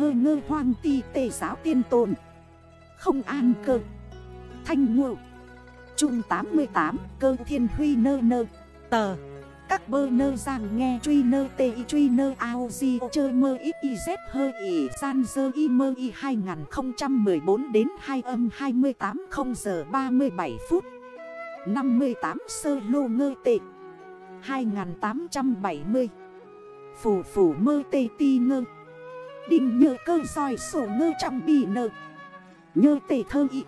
hơ ngơ hoang ti tề giáo tiên tồn. Không an cơ. Thanh ngộ. Trung 88 cơ thiên huy nơ nơ. Tờ. Các bơ nơ giang nghe truy nơ tê y truy nơ ao di chơ mơ ít y z hơ y san dơ y mơ y 2014 đến 2 âm 28 0 giờ 37 phút. 58 sơ lô ngơ tệ. 2870 Phủ phủ mơ tê ti ngơ đình nhờ cơ soi sổ ngơ trong bì nơ Nhơ tể thơ ị.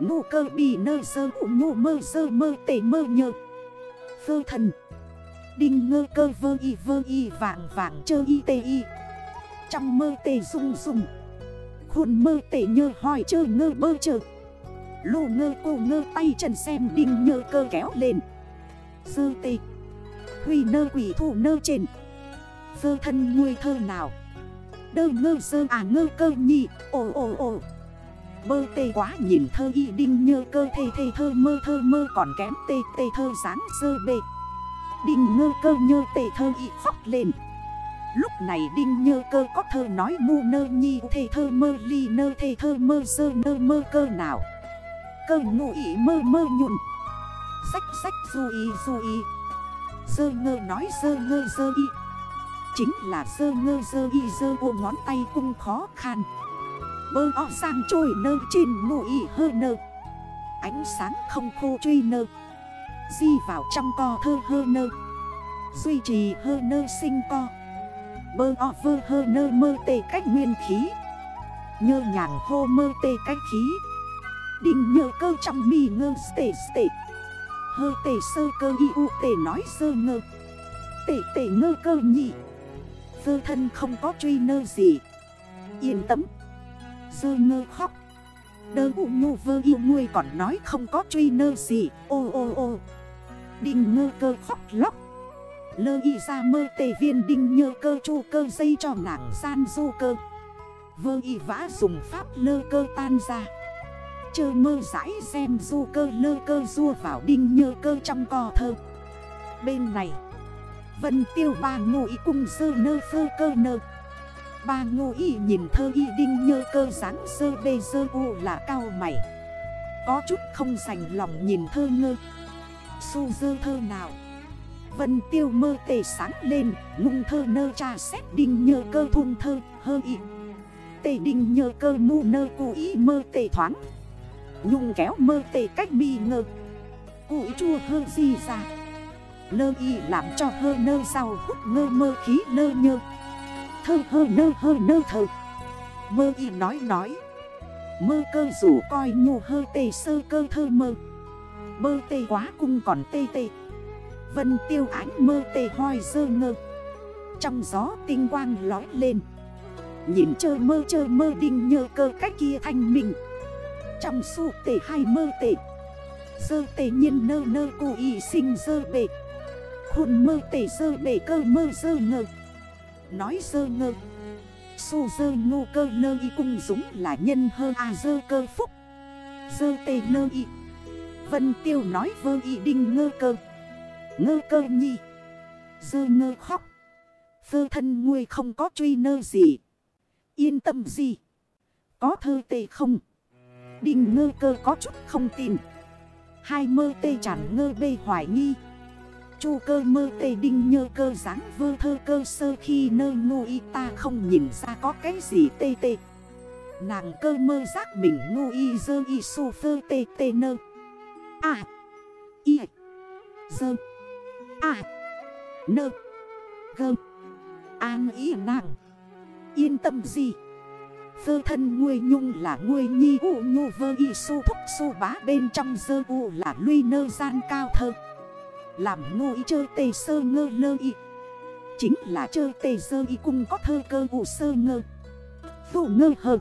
Nụ cơ bì nơ sơ ụ nhụ mơ sơ mơ tể mơ nhơ Phơ thần. Đinh ngơ cơ vơ y vơ y vàng vàng chơ y tê y. Trong mơ tê rung rung. Khuôn mơ tê nhơ hỏi chơ ngơ bơ chơ. Lô ngơ cô ngơ tay chân xem đinh nhơ cơ kéo lên. Sơ tê. Huy nơ quỷ thủ nơ trên. Phơ thân nguôi thơ nào. Đơ ngơ sơ à ngơ cơ nhị. Ồ ồ ồ. Bơ tê quá nhìn thơ y đinh nhơ cơ thê thê thơ mơ thơ mơ còn kém tê tê thơ dáng sơ bê Đinh ngơ cơ nhơ tê thơ y khóc lên. Lúc này đinh nhơ cơ có thơ nói mu nơ nhi thê thơ mơ ly nơ thê thơ mơ sơ nơ mơ cơ nào. Cơ ngụ ý mơ mơ nhụn Sách sách du ý du ý. Sơ ngơ nói sơ ngơ sơ ý Chính là sơ ngơ sơ y sơ ô ngón tay cung khó khăn. Bơ o sang trôi nơ trên mù y hơ nơ. Ánh sáng không khô truy nơ. Di vào trong co thơ hơ nơ. Duy trì hơ nơ sinh co. Bơ o vơ hơ nơ mơ tê cách nguyên khí. Nhơ nhàng hô mơ tê cách khí. Định nhờ cơ trong mì ngơ stê stê Hơ tê sơ cơ y u tê nói sơ ngơ. Tê tê ngơ cơ nhị. Sơ thân không có truy nơ gì. Yên tâm. Sơ ngơ khóc. Đơ ụ nhu vơ yêu ngươi còn nói không có truy nơ gì. Ô ô ô. Đinh ngơ cơ khóc lóc. Lơ y ra mơ tề viên đinh nhơ cơ chu cơ dây cho nàng gian du cơ. Vơ y vã dùng pháp lơ cơ tan ra. Chơ mơ rãi xem du cơ lơ cơ rua vào đinh nhơ cơ trong cò thơ. Bên này Vân tiêu ba ngô y cung sơ nơ phơ cơ nơ. Ba ngô y nhìn thơ y đinh nhơ cơ dáng sơ bê sơ u là cao mày. Có chút không sành lòng nhìn thơ ngơ. Su dơ thơ nào? Vân tiêu mơ tề sáng lên Ngung thơ nơ cha xét đinh nhơ cơ thun thơ, hơ y. Tề đinh nhơ cơ mu nơ cụ y mơ tề thoáng. Nhung kéo mơ tề cách bi ngơ. Cụ chua hơ gì ra. Lơ y làm cho hơ nơ sau hút ngơ mơ khí lơ nhơ. Thơ hơ nơ hơ nơ thơ. Mơ y nói nói. Mơ cơ rủ coi nhu hơ tê sơ cơ thơ mơ. Mơ tê quá cung còn tê tê. Vân tiêu ánh mơ tê hoi dơ ngơ. Trong gió tinh quang lói lên. Nhìn chơ mơ chơ mơ đinh nhơ cơ cách kia thanh mình Trong su tê hai mơ tê. Dơ tê nhiên nơ nơ cụ y sinh dơ bệt Khuôn mơ tể sơ bể cơ mơ sơ ngơ. Nói sơ ngơ. Su sơ ngô cơ nơ y cung dũng là nhân hơ à sơ cơ phúc. Sơ tê nơ y. Vân tiêu nói vơ y đinh ngơ cơ. Ngơ cơ nhi. Sơ ngơ khóc. Phơ thân nguôi không có truy nơ gì. Yên tâm gì? Có thơ tê không? Đinh ngơ cơ có chút không tin. Hai mơ tê chẳng ngơ bê hoài nghi. Chu cơ mơ tê đinh nhơ cơ dáng vơ thơ cơ sơ khi nơ ngu y ta không nhìn ra có cái gì tê tê. Nàng cơ mơ giác mình ngu y dơ y su phơ tê tê nơ. À Y, Dơ. À Nơ. Gơ. An ý nàng. Yên tâm gì? Phơ thân nguôi nhung là nguôi nhi u nhu vơ y su thúc su bá bên trong dơ u là luy nơ gian cao thơ. Làm ngô y chơ tê sơ ngơ lơ y. Chính là chơ tê sơ y cung có thơ cơ ụ sơ ngơ. Phụ ngơ hờ.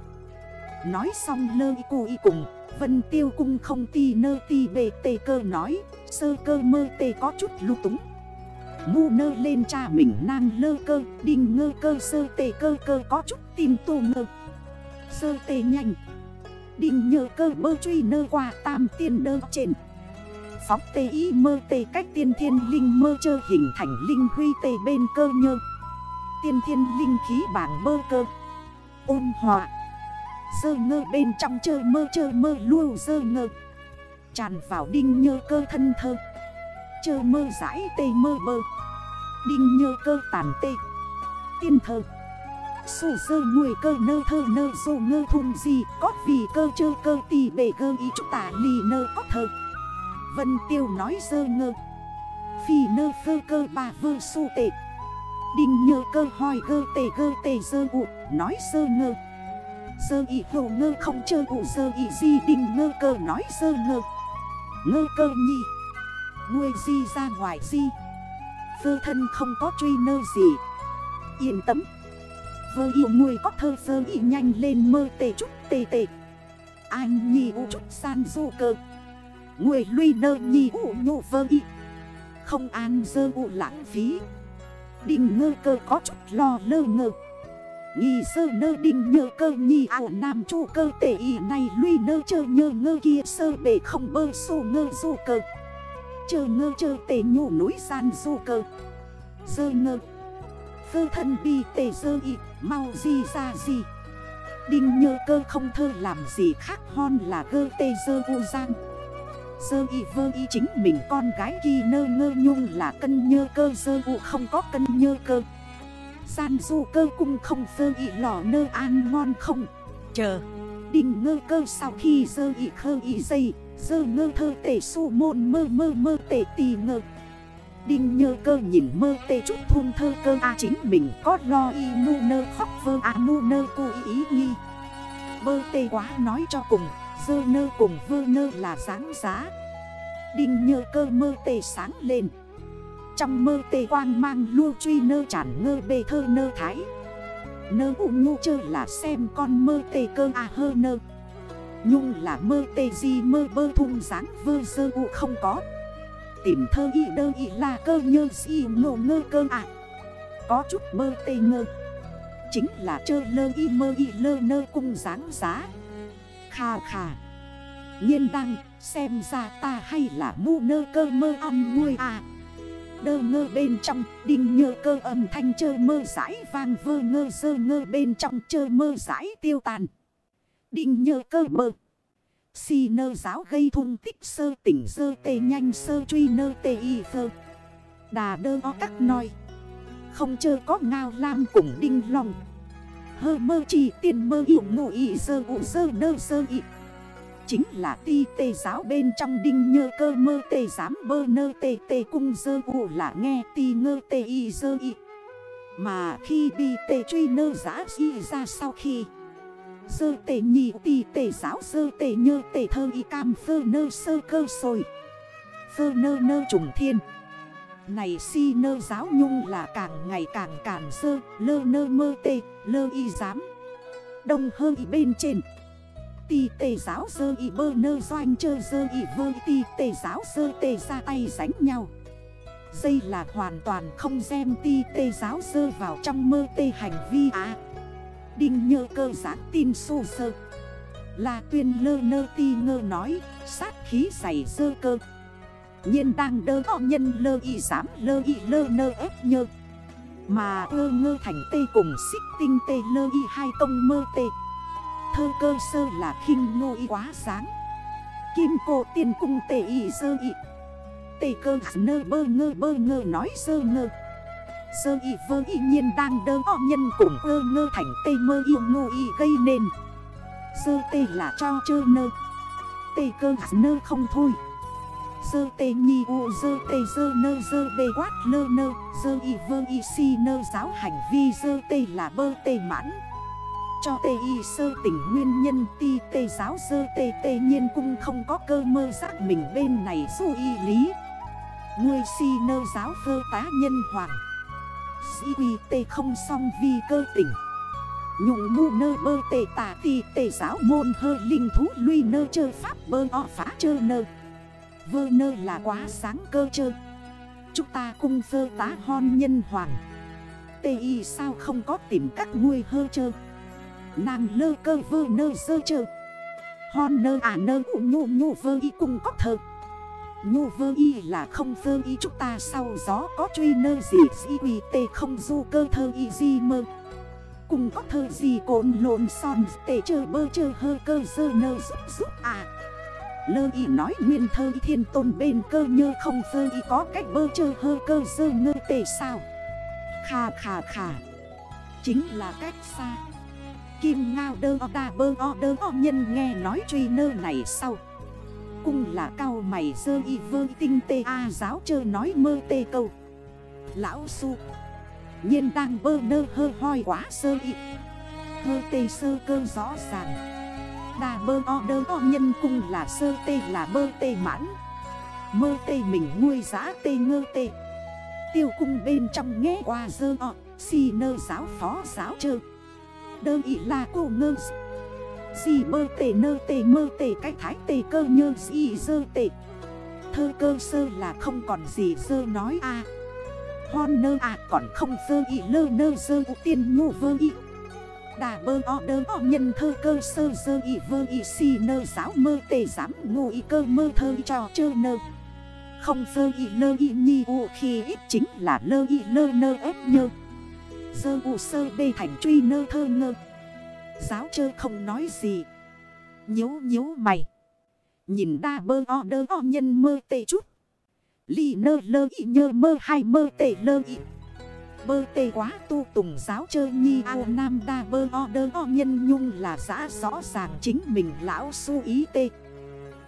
Nói xong lơ y cụ y cùng, Vân tiêu cung không ti nơ ti bề tê cơ nói, Sơ cơ mơ tê có chút lưu túng. Ngu nơ lên cha mình nang lơ cơ, Đinh ngơ cơ sơ tê cơ cơ có chút tim tô ngơ. Sơ tê nhanh. Đinh nhờ cơ bơ truy nơ qua tam tiên nơ trên. Phóng tê y mơ tê cách tiên thiên linh mơ chơ hình thành linh huy tê bên cơ nhơ. Tiên thiên linh khí bảng mơ cơ. Ôn hòa. Dơ ngơ bên trong chơ mơ chơ mơ lưu dơ ngơ. Tràn vào đinh nhơ cơ thân thơ. Chơ mơ giải tê mơ bơ. Đinh nhơ cơ tàn tê. Tiên thơ. Sù sơ người cơ nơ thơ nơ dù ngơ thun gì Có vì cơ chơ cơ tì bể cơ ý trúc tả lì nơ có thơ. Vân tiêu nói dơ ngơ. Phi nơ phơ cơ bà vơ su tệ. Đinh nhơ cơ hoi gơ tề gơ tề dơ ụ Nói dơ ngơ. Dơ y hồ ngơ không chơ ụ dơ y di đinh ngơ cơ nói dơ ngơ. Ngơ cơ nhi. Ngươi di ra ngoài di. Vơ thân không có truy nơ gì. Yên tâm. Vơ yêu ngươi có thơ dơ y nhanh lên mơ tề chút tề tề Anh nhi u chút san du cơ. Người lui nơ nhi ụ nhụ vơ y. Không an dơ ụ lãng phí. Đinh ngơ cơ có chút lo lơ ngơ. Nghi sơ nơ đinh nhơ cơ nhi ảo nam chu cơ tệ y này lui nơ chơ nhơ ngơ kia sơ bể không bơ sô ngơ du cơ. Chơ ngơ chơ tệ nhủ núi san du cơ. Sơ ngơ. Phơ thân bi tệ sơ y mau di ra gì Đinh nhơ cơ không thơ làm gì khác hon là gơ tê sơ u giang. Sơ y vơ y chính mình con gái ghi nơ ngơ nhung là cân nhơ cơ sơ u không có cân nhơ cơ. San du cơ cung không phơ y lò nơ an ngon không. Chờ. Đình ngơ cơ sau khi dơ y khơ y dây Dơ ngơ thơ tể su môn mơ mơ mơ tể tì ngơ. Đinh nhơ cơ nhìn mơ tê chút thun thơ cơ a chính mình có lo y nu nơ khóc vơ a nu nơ cô ý, ý nghi. Bơ tê quá nói cho cùng Dơ nơ cùng vơ nơ là dáng giá. Đinh nhơ cơ mơ tê sáng lên. Trong mơ tê quang mang lua truy nơ chản ngơ bê thơ nơ thái. Nơ u nhu chơ là xem con mơ tê cơ à hơ nơ. Nhung là mơ tê gì mơ bơ thung dáng vơ sơ u không có. Tìm thơ y đơ y là cơ nhơ si ngộ ngơ cơ à Có chút mơ tê ngơ. Chính là chơ lơ y mơ y lơ nơ cung dáng giá. Khà khà Nhiên đăng xem ra ta hay là mu nơ cơ mơ ăn nuôi à. Đơ ngơ bên trong, Đinh nhơ cơ âm thanh chơ mơ giải vang vơ ngơ dơ ngơ bên trong chơ mơ giải tiêu tàn. Đinh nhơ cơ mơ. Si nơ giáo gây thung tích sơ tỉnh sơ tê nhanh sơ truy nơ tê y thơ Đà đơ o các nói Không chơ có ngao lam cùng đinh lòng Hơ mơ chỉ tiền mơ yêu ngụ y sơ ụ sơ nơ sơ y Chính là ti tê giáo bên trong đinh nhơ cơ mơ tê giám bơ nơ tê tê cung dơ ụ là nghe ti ngơ tê y dơ y Mà khi bi tê truy nơ giá y ra sau khi Dơ tê nhị ti tê giáo dơ tê nhơ tê thơ y cam phơ nơ sơ cơ sồi. Phơ nơ nơ trùng thiên này si nơ giáo nhung là càng ngày càng cản sơ, Lơ nơ mơ tê, lơ y giám. Đông hơi bên trên. Ti tê giáo sơ y bơ nơ doanh chơ sơ y vơ ti tê giáo sơ tê ra tay sánh nhau. Dây là hoàn toàn không xem ti tê giáo sơ vào trong mơ tê hành vi á. Đinh nhơ cơ giãn tin su sơ. Là tuyên lơ nơ ti ngơ nói, Sát khí xảy sơ cơ nhiên đang đơ có nhân lơ y dám lơ y lơ nơ ép nhơ. Mà ơ ngơ thành tê cùng xích tinh tê lơ y hai tông mơ tê. Thơ cơ sơ là khinh ngô y quá sáng. Kim cô tiên cung tê y sơ y. Tê cơ nơ bơ ngơ bơ ngơ nói sơ ngơ. Sơ y vơ y nhiên đang đơ o nhân cùng ơ ngơ thành tê mơ yêu ngô y gây nên. Sơ tê là cho chơ nơ. Tê cơ nơ không thôi. Sơ tê nhi u, dơ tê dơ nơ, dơ bê quát lơ nơ. Dơ y vơ y si nơ, giáo hành vi dơ tê là bơ tê mãn. Cho tê y sơ tỉnh nguyên nhân, ti tê giáo sơ tê tê nhiên cung không có cơ mơ giác mình bên này su y lý. Ngươi si nơ giáo vơ tá nhân hoàng. Sĩ quy tê không song vi cơ tỉnh. Nhụng mu nơ bơ tê tà ti tê giáo môn hơ linh thú luy nơ chơ pháp bơ o phá chơ nơ. Vơ nơ là quá sáng cơ chơ. Chúng ta cung phơ tá hon nhân hoàng. Tê y sao không có tìm các nguôi hơ chơ? Nàng lơ cơ vơ nơ sơ chơ. Hon nơ à nơ ụ nhu nhu vơ y cùng có thơ. Nhu vơ y là không vơ y chúng ta sau gió có truy nơ gì gì quỳ tê không du cơ thơ y gì mơ. Cùng có thơ gì cồn lộn son, tê chơ bơ chơ hơ cơ dơ nơ giúp giúp à. Lơ y nói nguyên thơ y thiên tôn bên cơ nhơ không phơ y có cách bơ chơ hơ cơ dơ ngơ tề sao? Khà khà khà Chính là cách xa. Kim ngao đơ o đa bơ o đơ o nhân nghe nói truy nơ này sau. Cung là cao mày dơ y vơ tinh tê a giáo chơ nói mơ tê câu. Lão su. Nhiên đang bơ nơ hơ hoi quá sơ y. Hơ tê sơ cơ rõ ràng đa bơ o đơ o nhân cung là sơ tê là bơ tê mãn. Mơ tê mình nuôi giá tê ngơ tê. Tiêu cung bên trong nghe qua dơ o, Si nơ giáo phó giáo chơ. Đơ ị là cô ngơ. Si bơ tê nơ tê mơ tê cách thái tê cơ nhơ si dơ tê. Thơ cơ sơ là không còn gì dơ nói a. Hon nơ à còn không dơ ị lơ nơ dơ u tiên nhu vơ ị Đà bơ o đơ o nhân thơ cơ sơ sơ y vơ y si nơ giáo mơ tề giám ngụ y cơ mơ thơ cho chơ nơ. Không sơ y lơ y nhi u khi ít chính là lơ y lơ nơ ép nhơ. Sơ u sơ bê thành truy nơ thơ ngơ. Giáo chơ không nói gì. Nhếu nhếu mày. Nhìn đa bơ o đơ o nhân mơ tê chút. Ly nơ lơ y nhơ mơ hai mơ tê lơ y. Bơ tê quá tu tùng giáo chơ nhi ao nam đa bơ o đơ o nhân nhung là giã rõ ràng chính mình lão su ý tê.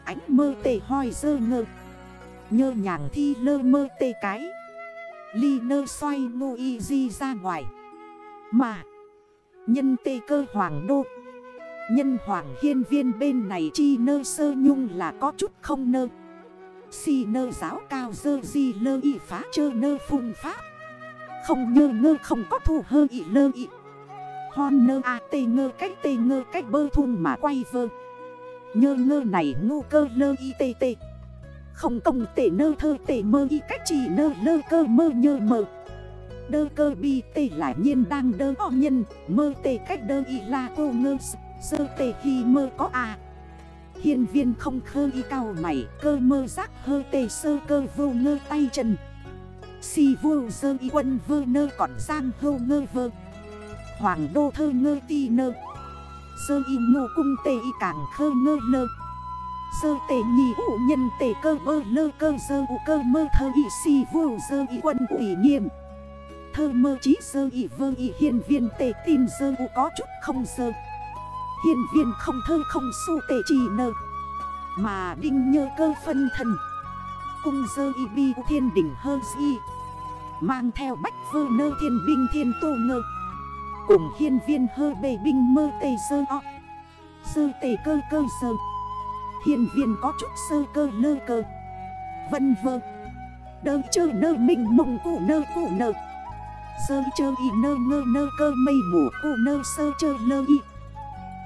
Ánh mơ tê hoi dơ ngơ. Nhơ nhàng thi lơ mơ tê cái. Ly nơ xoay ngô y di ra ngoài. Mà, Nhân tê cơ hoàng đô. Nhân hoàng hiên viên bên này chi nơ sơ nhung là có chút không nơ. Si nơ giáo cao dơ di lơ y phá chơ nơ phun pháp không nhơ ngơ không có thù hơ ị lơ ị, Hon nơ a tê ngơ cách tê ngơ cách bơ thun mà quay vơ. Nhơ ngơ này ngu cơ lơ y tê tê. Không công tê nơ thơ tê mơ y cách chỉ nơ lơ cơ mơ nhơ mơ Đơ cơ bi tê là nhiên đang đơ o nhân Mơ tê cách đơ y la cô ngơ Sơ tê hi mơ có à Hiên viên không khơ y cao mày Cơ mơ giác hơ tê sơ cơ vô ngơ tay chân. Si vu dơ y quân vơ nơ còn giang hô ngơ vơ. Hoàng đô thơ ngơ ti nơ. Sơ y ngô cung tê y càng khơ ngơ lơ Sơ tê nhì ủ nhân tê cơ bơ lơ cơ sơ ụ cơ mơ thơ y si vu dơ y quân ủy nghiêm. Thơ mơ chí sơ y vơ y hiền viên tê tin sơ ụ có chút không sơ. Hiền viên không thơ không su tê trì nơ. Mà đinh nhơ cơ phân thần. Cung dơ y bi thiên đỉnh hơ di Mang theo bách vơ nơ thiên binh thiên tô ngơ. Cùng hiên viên hơ bề binh mơ tê sơ o. Sơ tê cơ cơ sơ. Hiên viên có chút sơ cơ lơ cơ. Vân vơ. Đơ chơ nơ mình mộng cụ nơ cụ nơ. Sơ chơ y nơ ngơ nơ cơ mây mù cụ nơ sơ chơ lơ y.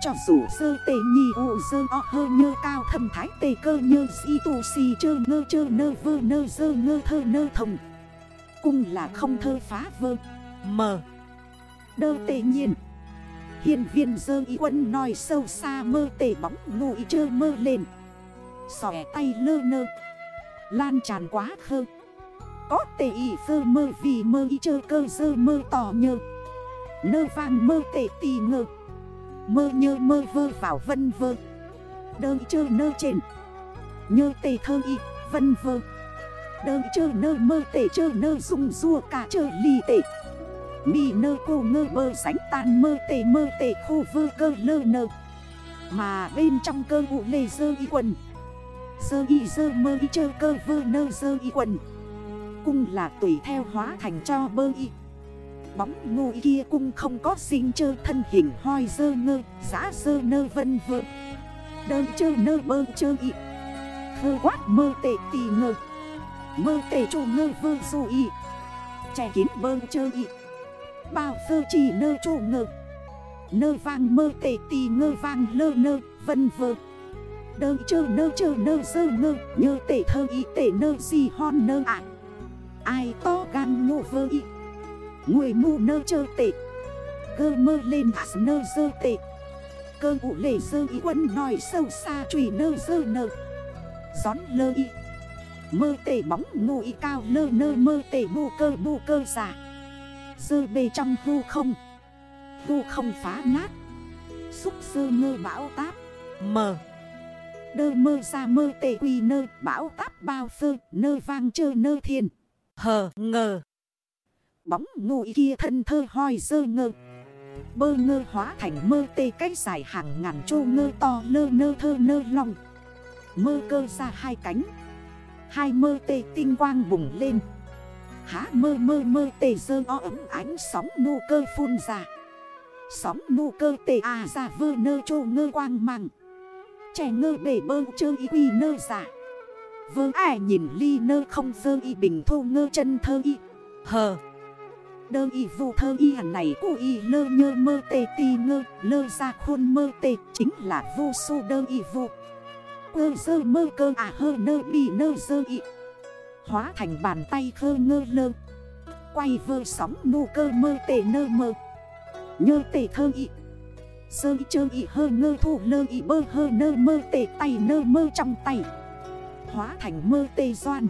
Cho dù sơ tê nhì ụ sơ o hơ nhơ cao thầm thái tê cơ nhơ si tu si chơ ngơ chơ nơ vơ nơ sơ ngơ thơ nơ thông Cung là không thơ phá vơ. Mờ Đơ tệ nhiên. Hiền viên dơ y quân nói sâu xa mơ tê bóng ngụ y chơ mơ lên. Xòe tay lơ nơ. Lan tràn quá khơ. Có tê y phơ mơ vì mơ y chơ cơ dơ mơ tỏ nhơ. Nơ vang mơ tê tì ngơ. Mơ nhơ mơ vơ vào vân vơ. Đơ chơ nơ trên. Nhơ tê thơ y, vân vơ. Đơ chơ nơ mơ tể chơ nơ dùng rua cả chơ ly tê Mi nơ cô ngơ bơ sánh tàn mơ tể mơ tể khô vơ cơ lơ nơ. Mà bên trong cơ vụ lê dơ y quần. Dơ y dơ mơ y chơ cơ vơ nơ dơ y quần. Cung là tùy theo hóa thành cho bơ y. Bóng ngô kia cung không có sinh chơ thân hình hoi dơ ngơ, Giá dơ nơ vân vơ. Đơ chơ nơ bơ chơ y. Hơ quát mơ tệ tì ngơ. Mơ tê chô ngơ vơ dù y. Trẻ kín bơ chơ y. Bao phơ chỉ nơ chô ngơ. Nơ vang mơ tê tì ngơ vang lơ nơ, vân vơ. Đơ chơ nơ chơ nơ sơ ngơ, Nhơ tê thơ y tê nơ gì hon nơ ạ. Ai to gan ngộ vơ y. Người mù nơ chơ tê Cơ mơ lên hạt nơ sơ tê Cơ ụ lệ sơ y quân nói sâu xa trùy nơ sơ nơ Gión lơ y. Mơ tể bóng ngụ y cao lơ nơ mơ tể bù cơ bù cơ giả Dơ bề trong hư không. Vu không phá nát. Xúc sơ ngơ bão táp. Mờ. Đơ mơ ra mơ tể quy nơ. Bão táp bao phơ nơ vang chơ nơ thiên Hờ, ngờ. Bóng ngụy kia thân thơ hoi dơ ngơ. Bơ ngơ hóa thành mơ tê cách dài hàng ngàn chô ngơ to lơ nơ thơ nơ lòng. Mơ cơ ra hai cánh. Hai mơ tê tinh quang bùng lên. Há mơ mơ mơ tê dơ o ấm ánh sóng nụ cơ phun ra. Sóng nụ cơ tê à ra vơ nơ chô ngơ quang măng Trẻ ngơ bể bơ chơ y quy nơ giả Vơ ai nhìn ly nơ không dơ y bình thô ngơ chân thơ y. Hờ. Đơ y vụ thơ y hẳn này cô y lơ nhơ mơ tê tì ngơ, Lơ ra khuôn mơ tê. Chính là vô su đơ y vụ Ơ dơ mơ cơ à hơ nơ bì nơ dơ ị. Hóa thành bàn tay khơ ngơ lơ. Quay vơ sóng nụ cơ mơ tề nơ mơ. Nhơ tề thơ ị. Sơ y chơ y hơ ngơ thủ lơ y bơ hơ nơ mơ tề tay nơ mơ trong tay. Hóa thành mơ tê doan.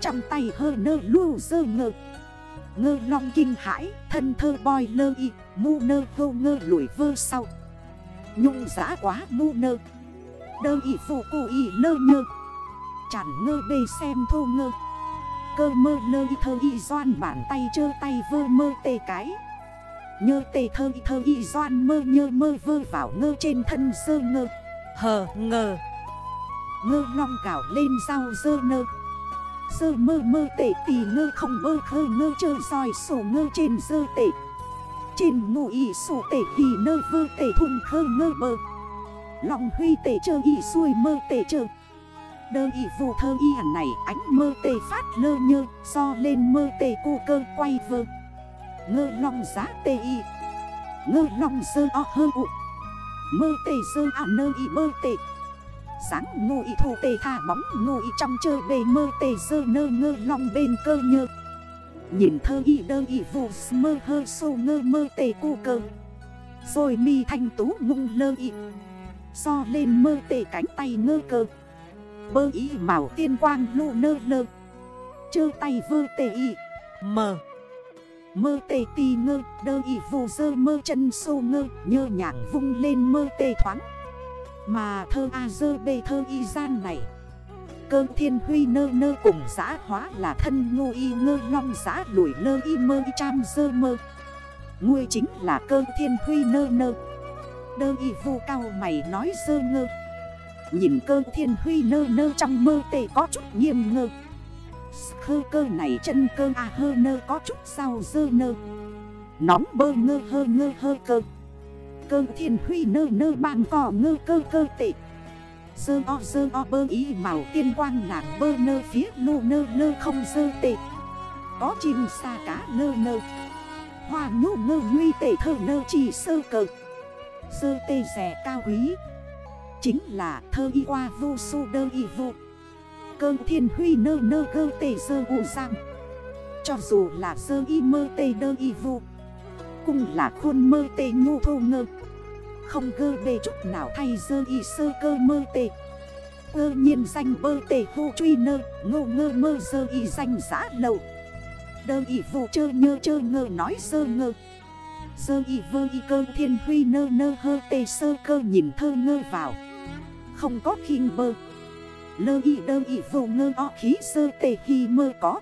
Trong tay hơ nơ lưu dơ ngơ. Ngơ long kinh hãi, Thân thơ boi lơ y Mu nơ vô ngơ lủi vơ sau. Nhung giá quá mu nơ. Đơ y phụ cụ y lơ nhơ. Chẳng ngơ bê xem thô ngơ. Cơ mơ lơ y thơ y doan bàn tay chơ tay vơ mơ tê cái. Nhơ tê thơ y thơ y doan mơ nhơ mơ vơ vào ngơ trên thân sơ ngơ. Hờ, ngờ. Ngơ long gạo lên rau dơ nơ Sơ mơ mơ tệ tì ngơ không bơ khơ ngơ chơi soi sổ ngơ trên dơ tệ Trên ngụ ý sổ tệ hì nơ vơ tệ thùng khơ ngơ bơ. Lòng huy tệ chơ y xuôi mơ tệ chơ Đơ y vụ thơ y hẳn này, ánh mơ tệ phát lơ nhơ So lên mơ tệ cô cơ quay vơ. Ngơ lòng giá tệ y Ngơ lòng dơ o hơ ụ. Mơ tệ dơ à nơ y mơ tệ Sáng ngô y thủ tề thả bóng ngô y trong chơi bề mơ tề dơ nơ ngơ lòng bên cơ nhơ. Nhìn thơ y đơ y vụ mơ hơ sô ngơ mơ tề cu cơ. Rồi mi thanh tú ngung lơ y So lên mơ tệ cánh tay ngơ cơ Bơ ý màu tiên quang lụ nơ lơ. Chơ tay vơ tệ y. Mờ. Mơ tê tì ngơ, đơ y vù dơ mơ chân sô ngơ, Nhơ nhàng vung lên mơ tê thoáng. Mà thơ A dơ bê thơ y gian này. Cơ thiên huy nơ nơ cùng giã hóa là thân ngô y ngơ long giã lủi lơ y mơ y trăm dơ mơ. Ngươi chính là cơ thiên huy nơ nơ. Đơ y vu cao mày nói sơ ngơ. Nhìn cơ thiên huy nơ nơ trong mơ tê có chút nghiêm ngơ. Khơ cơ này chân cơ à hơ nơ có chút sao dơ nơ. Nóng bơ ngơ hơ ngơ hơ cơ. Cơ thiên huy nơ nơ bàn cỏ ngơ cơ cơ tệ. Sơ o sơ o bơ ý màu tiên quang nàng bơ nơ phía lô nơ nơ không sơ tệ. Có chim xa cá nơ nơ. Hoa nhô ngơ nguy tệ thơ nơ chỉ sơ cờ. Sơ tê rẻ cao quý. Chính là thơ y qua vô su đơ y vụ Cơ thiên huy nơ nơ gơ tê sơ u sang Cho dù là sơ y mơ tê đơ y vụ Cũng là khuôn mơ tê nhu thô ngơ. Không gơ bề chút nào thay dơ y sơ cơ mơ tê. Ơ nhiên danh bơ tê hô truy nơ, Ngô ngơ mơ dơ y danh giã lậu. Đơ y vụ chơ nhơ chơ ngơ nói sơ ngơ. Sơ y vơ y cơ thiên huy nơ nơ hơ tê sơ cơ nhìn thơ ngơ vào. Không có khinh bơ. Lơ y đơ y vô ngơ o khí sơ tê hi mơ có.